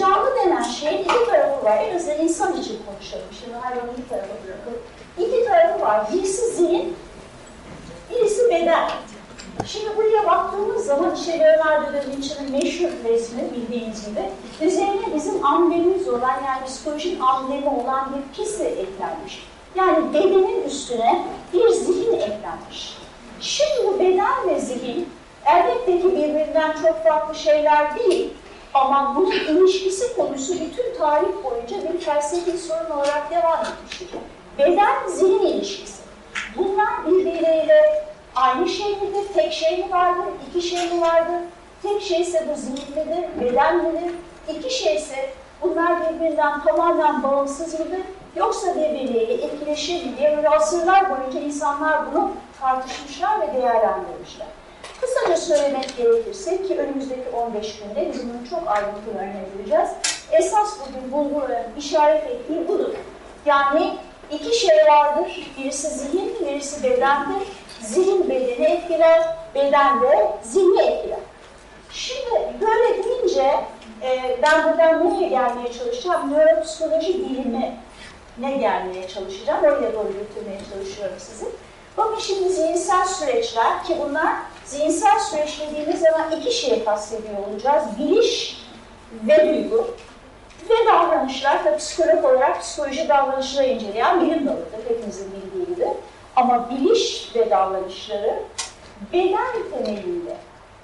canlı denen şeyin iki tarafı var. En azından insan için konuşalım. Şimdi hayvanı bir tarafa bırakalım. İki tarafı var. Birisi zihin, birisi beden. Şimdi buraya baktığımız zaman işte Leonardo da Vinci'nin meşhur resmi bildiğiniz gibi üzerine bizim amblemimiz olan yani psikolojik amblemi olan bir pisi eklenmiş. Yani bedenin üstüne bir zihin eklenmiş. Şimdi bu beden ve zihin elbette ki birbirinden çok farklı şeyler değil ama bunun ilişkisi konusu bütün tarih boyunca bir felsefi sorun olarak devam etmiştir. Beden-zihin ilişkisi. Bunlar birbiriyle aynı şey midir, tek şey mi vardır, iki şey mi vardır? Tek şeyse bu zihin midir, beden midir? İki şeyse bunlar birbirinden tamamen bağımsız mıdır? Yoksa birbirleriyle etkileşir mi diye böyle asırlar boyunca insanlar bunu tartışmışlar ve değerlendirmişler. Kısaca söylemek gerekirse ki önümüzdeki 15 günde biz bunun çok ayrıntılarına gireceğiz. Esas bugün bulguların işaret ettiği budur. Yani iki şey vardır. Birisi zihin, birisi bedendir. Zihin bedeni etkiler, beden de zihni etkiler. Şimdi böyle deyince e, ben buradan nereye gelmeye çalışacağım? Nöropsikoloji bilimi ne gelmeye çalışacağım? Oraya doğru götürmeye çalışıyorum sizi. Bakın şimdi zihinsel süreçler ki bunlar zihinsel süreç dediğimiz zaman iki şey kastediyor olacağız. Biliş ve duygu ve davranışlar. Tabii psikolog olarak psikoloji davranışları inceleyen bilim dalıdır hepimizin bildiği gibi. Ama biliş ve davranışları beden temelinde.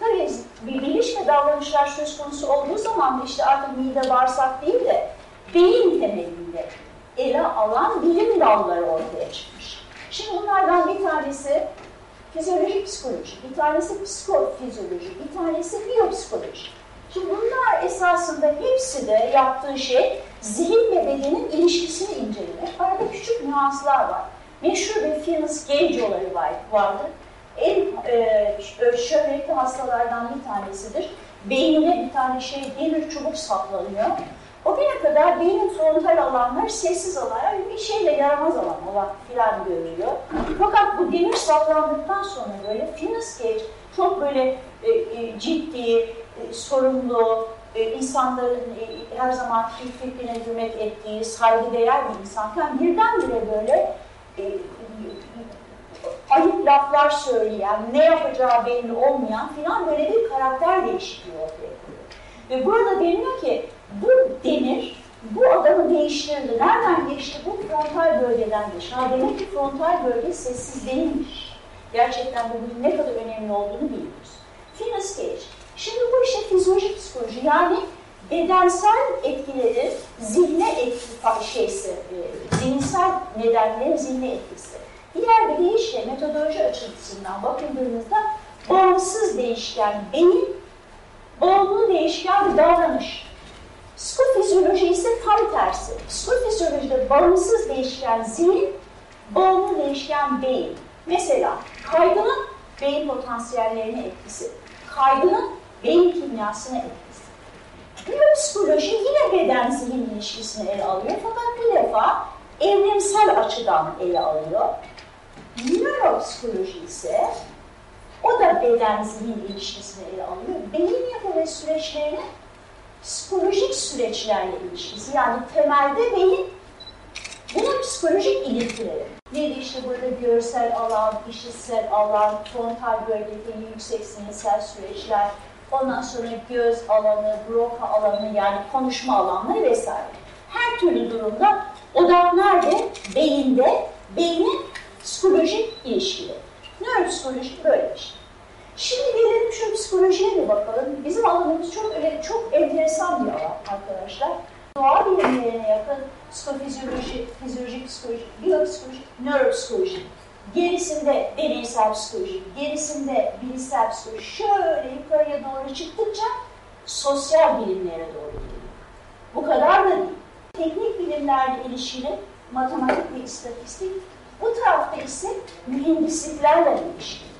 Tabii bir biliş ve davranışlar söz konusu olduğu zaman işte artık mide bağırsak değil de beyin temelinde ele alan bilim dalları ortaya çıkmış. Şimdi bunlardan bir tanesi fizyolojik psikoloji, bir tanesi psikofizyoloji, bir tanesi biyopsikoloji. Şimdi bunlar esasında hepsi de yaptığı şey zihin ve bedenin ilişkisini incelemek. Arada küçük nüanslar var. Meşhur bir Finis Gage olayı var, vardır. En e, şöhretli hastalardan bir tanesidir. Beynine bir tane şey demir çubuk saplanıyor. O güne kadar beynin frontal alanlar sessiz alanlar, bir şeyle yaramaz alan olarak filan görülüyor. Fakat bu demir saplandıktan sonra böyle Finis Gage çok böyle e, e, ciddi, e, sorumlu, e, insanların e, her zaman fikrine hürmet ettiği, saygıdeğer bir insanken birdenbire böyle e, ayıp laflar söyleyen, ne yapacağı belli olmayan filan böyle bir karakter değişikliği ortaya koyuyor. Ve burada deniyor ki bu demir bu adamı değiştirdi. Nereden geçti? Bu frontal bölgeden geçti. Ha demek ki frontal bölge sessiz değilmiş. Gerçekten bu ne kadar önemli olduğunu biliyoruz. Finis Gage. Şimdi bu işte fizyolojik psikoloji yani bedensel etkileri zihne etki şeysi, e, zihinsel nedenlerin zihne etkisi. Diğer bir deyişle metodoloji açısından bakıldığımızda bağımsız değişken beyin, bağımlı değişken davranış. Psikofizyoloji ise tam tersi. Psikofizyolojide bağımsız değişken zihin, bağımlı değişken beyin. Mesela kaygının beyin potansiyellerine etkisi, kaygının beyin kimyasına etkisi. Biyopsikoloji yine beden zihin ilişkisini ele alıyor fakat bu defa evrimsel açıdan ele alıyor. Nöropsikoloji ise o da beden zihin ilişkisini ele alıyor. Beyin yapı ve süreçlerini psikolojik süreçlerle ilişkisi. Yani temelde beyin bunun psikolojik ilişkileri. Neydi işte burada görsel alan, işitsel alan, frontal bölgedeki yüksek sinirsel süreçler, ondan sonra göz alanı, broka alanı yani konuşma alanları vesaire. Her türlü durumda odak nerede? Beyinde, beynin psikolojik ilişkileri. Nöropsikoloji böyle bir şey. Şimdi gelelim şu psikolojiye bir bakalım. Bizim alanımız çok çok enteresan bir alan arkadaşlar. Doğa bilimlerine yakın psikofizyoloji, fizyoloji, psikoloji, biyopsikoloji, nöropsikoloji. Gerisinde deneysel psikoloji, gerisinde bilişsel psikoloji. Şöyle yukarıya doğru çıktıkça sosyal bilimlere doğru gidiyor. Bu kadar da değil. Teknik bilimlerle ilişkili matematik ve istatistik, bu tarafta ise mühendisliklerle ilişkili.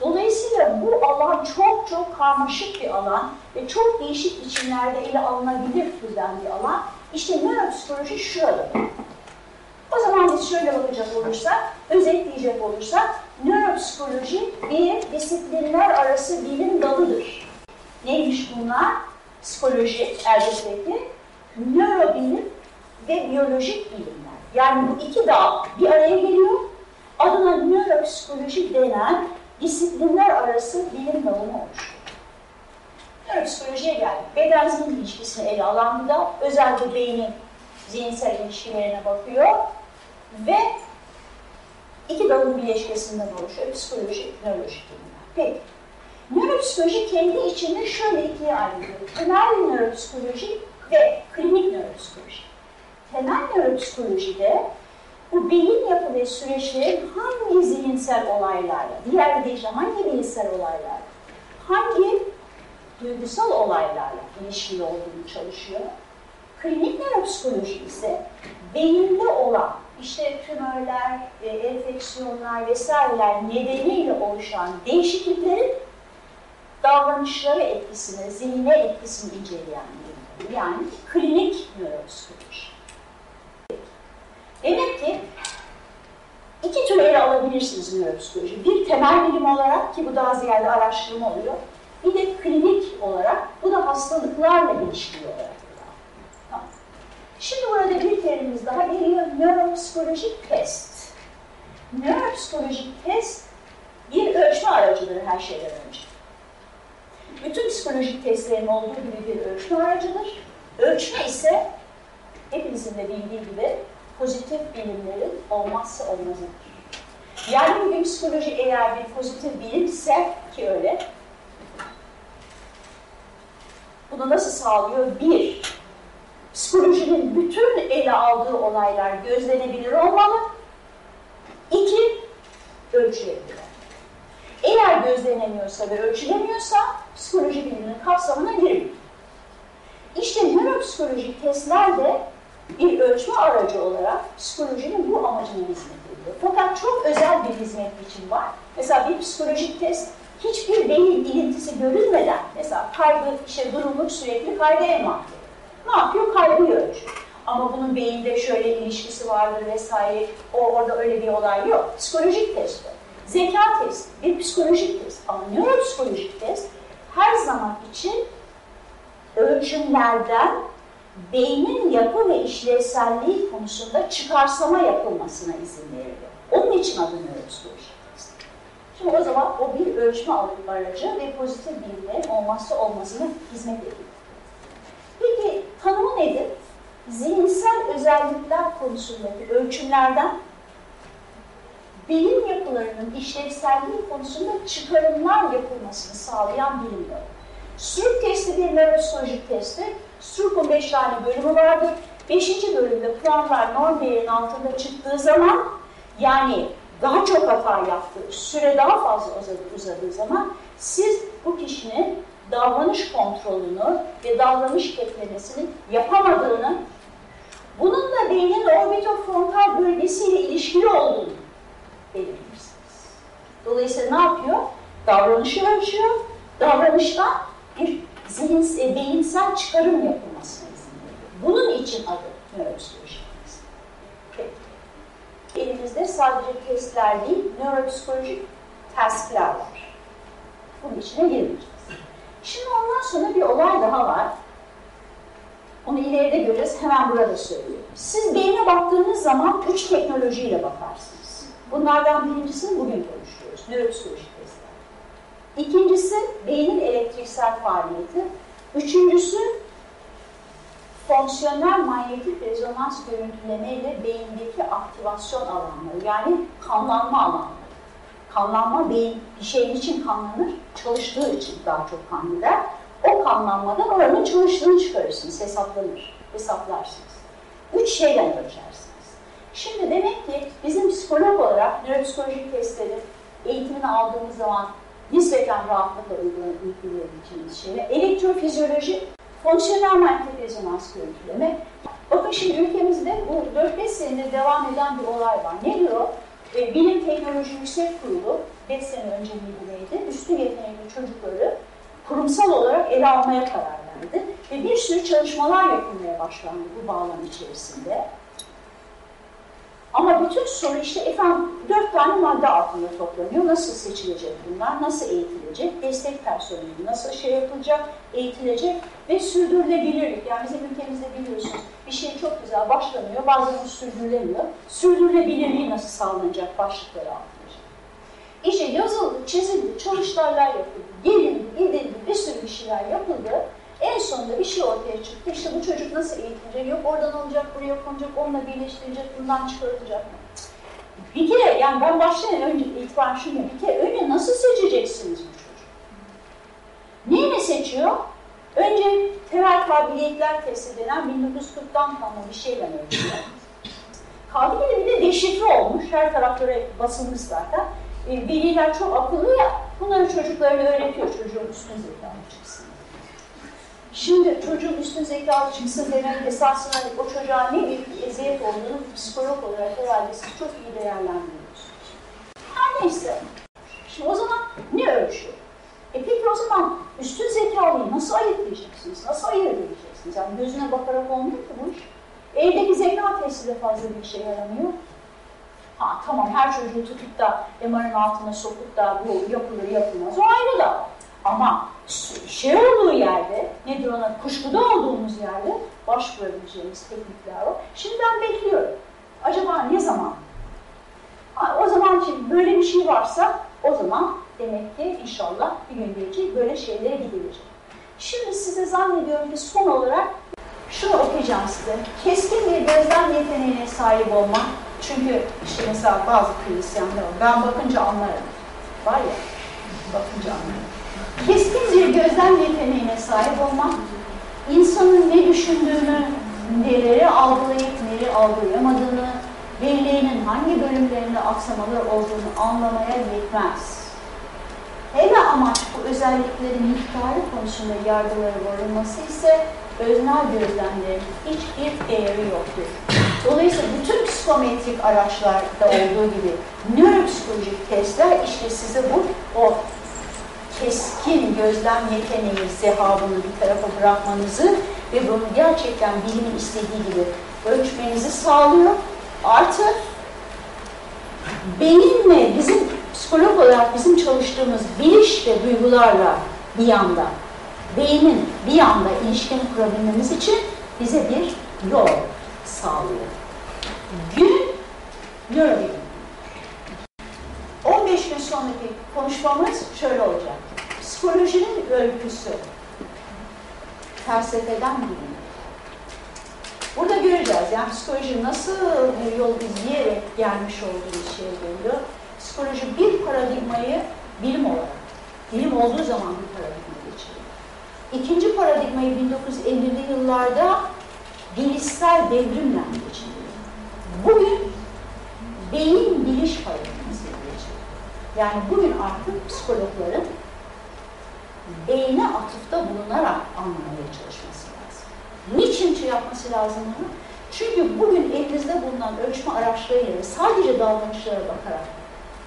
Dolayısıyla bu alan çok çok karmaşık bir alan ve çok değişik biçimlerde ele alınabilir türden bir alan. İşte nöropsikoloji şurada. O zaman biz şöyle bakacak olursak, özetleyecek olursak, nöropsikoloji bir disiplinler arası bilim dalıdır. Neymiş bunlar? Psikoloji elbette ki, nörobilim ve biyolojik bilimler. Yani bu iki dal bir araya geliyor. Adına nöropsikoloji denen disiplinler arası bilim dalını oluşturuyor. Nöropsikolojiye geldik. Beden zihin ilişkisini ele alan bir dal. Özellikle beynin zihinsel ilişkilerine bakıyor ve iki dalın bileşkesinden oluşuyor. Psikoloji, nöroloji bilimler. Peki. Nöropsikoloji kendi içinde şöyle ikiye ayrılıyor. Temel nöropsikoloji ve klinik nöropsikoloji. Temel nöropsikolojide bu beyin yapı ve süreçlerin hangi zihinsel olaylarla, diğer deyişle hangi bilimsel olaylarla, hangi duygusal olaylarla ilişkili olduğunu çalışıyor. Klinik nöropsikoloji ise beyinde olan işte tümörler, e, enfeksiyonlar vesaireler nedeniyle oluşan değişikliklerin davranışları etkisini, zihne etkisini inceleyen bilim. Yani klinik nöropsikoloji. Demek ki alabilirsiniz nöropsikoloji. Bir temel bilim olarak ki bu daha ziyade araştırma oluyor. Bir de klinik olarak, bu da hastalıklarla ilişkili olarak. Şimdi burada bir terimimiz daha geliyor, nöropsikolojik test. Nöropsikolojik test bir ölçme aracıdır her şeyden önce. Bütün psikolojik testlerin olduğu gibi bir ölçme aracıdır. Ölçme ise hepinizin de bildiği gibi pozitif bilimlerin olmazsa olmazıdır. Yani bugün psikoloji eğer bir pozitif bilimse ki öyle, bunu nasıl sağlıyor? Bir, psikolojinin bütün ele aldığı olaylar gözlenebilir olmalı. İki, ölçülebilir. Eğer gözlenemiyorsa ve ölçülemiyorsa psikoloji biliminin kapsamına girmiyor. İşte nöropsikolojik testler de bir ölçme aracı olarak psikolojinin bu amacına hizmet ediyor. Fakat çok özel bir hizmet için var. Mesela bir psikolojik test hiçbir beyin ilintisi görülmeden, mesela kaygı, işte durumluk sürekli kaygı envanter. Ne yapıyor? Kaygıyı ölçüyor. Ama bunun beyinde şöyle ilişkisi vardır vesaire, o orada öyle bir olay yok. Psikolojik test o. Zeka test, bir psikolojik test. Ama nöropsikolojik test her zaman için ölçümlerden beynin yapı ve işlevselliği konusunda çıkarsama yapılmasına izin veriyor. Onun için adı nöropsikoloji test. Şimdi o zaman o bir ölçme aracı ve pozitif bilimlerin olmazsa olmasına hizmet ediyor. Peki tanımı nedir? Zihinsel özellikler konusundaki ölçümlerden beyin yapılarının işlevselliği konusunda çıkarımlar yapılmasını sağlayan bilim dalı. Stroop testi bir nöropsikolojik testi. Stroop'un beş tane bölümü vardır. Beşinci bölümde puanlar norm değerinin altında çıktığı zaman yani daha çok hata yaptığı, süre daha fazla uzadı, uzadığı zaman siz bu kişinin davranış kontrolünü ve davranış beklemesini yapamadığını, bunun da beynin orbitofrontal bölgesiyle ilişkili olduğunu belirtirsiniz. Dolayısıyla ne yapıyor? Davranışı ölçüyor, davranıştan bir zihin, e, beyinsel çıkarım yapılmasına izin veriyor. Bunun için adı nöropsikoloji. Elimizde sadece testler değil, nöropsikolojik tasklar var. Bunun içine girmeyeceğiz. Şimdi ondan sonra bir olay daha var. Onu ileride göreceğiz, hemen burada söylüyorum. Siz beyne baktığınız zaman üç teknolojiyle bakarsınız. Bunlardan birincisini bugün konuşuyoruz, nöropsikolojik testler. İkincisi beynin elektriksel faaliyeti. Üçüncüsü fonksiyonel manyetik rezonans görüntüleme ile beyindeki aktivasyon alanları yani kanlanma alanları. Kanlanma beyin bir şeyin için kanlanır, çalıştığı için daha çok kan gider. O kanlanmadan oranın çalıştığını çıkarırsınız, hesaplanır, hesaplarsınız. Üç şeyle ölçersiniz. Şimdi demek ki bizim psikolog olarak nöropsikolojik testleri eğitimini aldığımız zaman nispeten rahatlıkla uygulayabileceğimiz şeyler. Elektrofizyoloji, fonksiyonel manyetik rezonans görüntüleme. Bakın şimdi ülkemizde bu 4-5 senedir devam eden bir olay var. Ne diyor? E, Bilim Teknoloji Yüksek Kurulu 5 sene önce neydi? Üstün yetenekli çocukları kurumsal olarak ele almaya karar verdi. Ve bir sürü çalışmalar yapılmaya başlandı bu bağlam içerisinde. Ama bütün soru işte efendim dört tane madde altında toplanıyor. Nasıl seçilecek bunlar, nasıl eğitilecek, destek personeli nasıl şey yapılacak, eğitilecek ve sürdürülebilirlik. Yani bizim ülkemizde biliyorsunuz bir şey çok güzel başlanıyor, bazen sürdürülemiyor. Sürdürülebilirliği nasıl sağlanacak başlıkları altında. İşte yazıldı, çizildi, çalıştaylar yapıldı, gelindi, gidildi, bir sürü bir şeyler yapıldı. En sonunda bir şey ortaya çıktı. İşte bu çocuk nasıl eğitilecek? Yok oradan olacak, buraya konacak, onunla birleştirecek, bundan çıkarılacak mı? Bir kere yani ben baştan önce itibaren şunu bir kere önce nasıl seçeceksiniz bu çocuğu? Neyle seçiyor? Önce temel kabiliyetler testi denen 1940'tan kalma bir şeyle ölçüyor. De bir de deşifre olmuş. Her taraflara basılmış zaten. E, veliler çok akıllı ya. Bunları çocuklarına öğretiyor çocuğun üstün zekalı çıksın. Şimdi çocuğun üstün zekalı çıksın demek esasında o çocuğa ne bir eziyet olduğunu psikolog olarak herhalde siz çok iyi değerlendiriyorsunuz. Her neyse. Şimdi o zaman ne ölçüyor? E peki o zaman üstün zekalıyı nasıl ayıklayacaksınız? Nasıl ayırt edeceksiniz? Yani gözüne bakarak olmuyor ki bu iş. Evdeki zeka testi de fazla bir şey yaramıyor. Ha tamam her çocuğu tutup da MR'ın altına sokup da bu yapılır yapılmaz o ayrı da. Ama şey olduğu yerde, nedir ona, kuşkuda olduğumuz yerde başvurabileceğimiz teknikler var. Şimdi ben bekliyorum. Acaba ne zaman? O zaman şimdi böyle bir şey varsa o zaman demek ki inşallah bir gün gelecek böyle şeylere gidilecek. Şimdi size zannediyorum ki son olarak şunu okuyacağım size. Keskin bir gözlem yeteneğine sahip olmak. Çünkü işte mesela bazı var. Ben bakınca anlarım. Var ya, bakınca anlarım. Keskin bir gözlem yeteneğine sahip olmak, insanın ne düşündüğünü, neleri algılayıp neleri algılayamadığını, belleğinin hangi bölümlerinde aksamalar olduğunu anlamaya yetmez. Hele amaç bu özelliklerin miktarı konusunda yargılara varılması ise öznel gözlemlerin hiçbir değeri yoktur. Dolayısıyla bütün psikometrik araçlarda olduğu gibi nöropsikolojik testler işte size bu gözlem yeteneği, zehabını bir tarafa bırakmanızı ve bunu gerçekten bilimin istediği gibi ölçmenizi sağlıyor. Artı beyinle bizim psikolog olarak bizim çalıştığımız biliş ve duygularla bir yanda beynin bir yanda ilişkini kurabilmemiz için bize bir yol sağlıyor. Gün nörobilim. 15 gün sonraki konuşmamız şöyle olacak. Psikolojinin öyküsü. Felsefeden bilim. Burada göreceğiz. Yani psikoloji nasıl bir yol izleyerek gelmiş olduğu şeye geliyor. Psikoloji bir paradigmayı bilim olarak, bilim olduğu zaman bir paradigma geçiriyor. İkinci paradigmayı 1950'li yıllarda bilişsel devrimle geçiriyor. Bugün beyin biliş paradigması geçiriyor. Yani bugün artık psikologların beyne atıfta bulunarak anlamaya çalışması lazım. Niçin şey yapması lazım bunu? Çünkü bugün elinizde bulunan ölçme araçlarıyla sadece davranışlara bakarak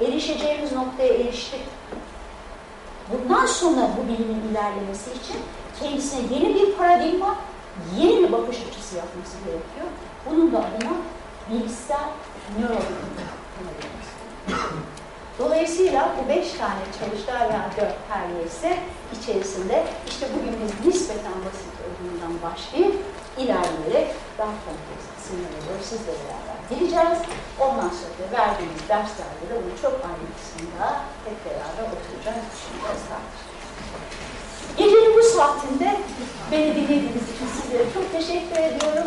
erişeceğimiz noktaya eriştik. Bundan sonra bu bilimin ilerlemesi için kendisine yeni bir paradigma, yeni bir bakış açısı yapması gerekiyor. Bunun da adına bilişsel nörobilim Dolayısıyla bu beş tane çalıştay veya dört her neyse içerisinde işte bugün biz nispeten basit olduğundan başlayıp ilerleyerek daha kompleks kısımlara doğru sizle beraber gireceğiz. Ondan sonra da verdiğimiz derslerde de bunu çok ayrı kısmında hep beraber oturacağız, düşüneceğiz, tartışacağız. Gecenin bu saatinde beni dinlediğiniz için sizlere çok teşekkür ediyorum.